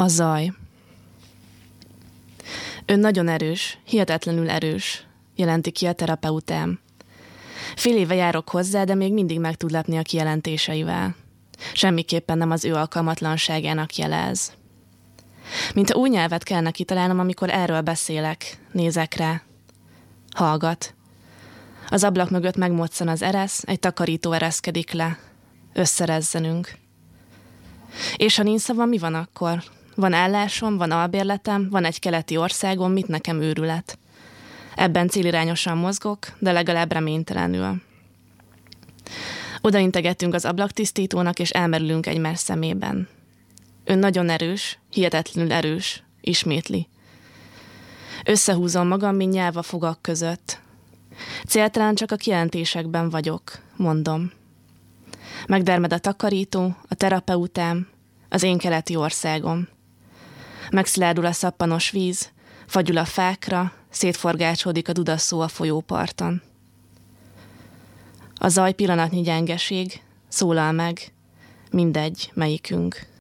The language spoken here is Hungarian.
A zaj. Ön nagyon erős, hihetetlenül erős, jelenti ki a terapeutám. Fél éve járok hozzá, de még mindig meg tud lepni a kijelentéseivel. Semmiképpen nem az ő alkalmatlanságának jelez. Mint a új nyelvet kellene kitalálnom, amikor erről beszélek, nézek rá. Hallgat. Az ablak mögött megmoccan az eresz, egy takarító ereszkedik le. Összerezzenünk. És ha nincs szavam, mi van akkor? Van állásom, van albérletem, van egy keleti országom, mit nekem őrület? Ebben célirányosan mozgok, de legalább reménytelenül. Odaintegettünk az ablaktisztítónak, és elmerülünk egymás szemében. Ön nagyon erős, hihetetlenül erős, ismétli. Összehúzom magam, mint nyelv a fogak között. Céltalan csak a kijelentésekben vagyok, mondom. Megdermed a takarító, a terapeutám, az én keleti országom. Megszilárdul a szappanos víz, fagyul a fákra, szétforgácsodik a dudaszó a folyóparton. A zaj pillanatnyi gyengeség, szólal meg, mindegy, melyikünk.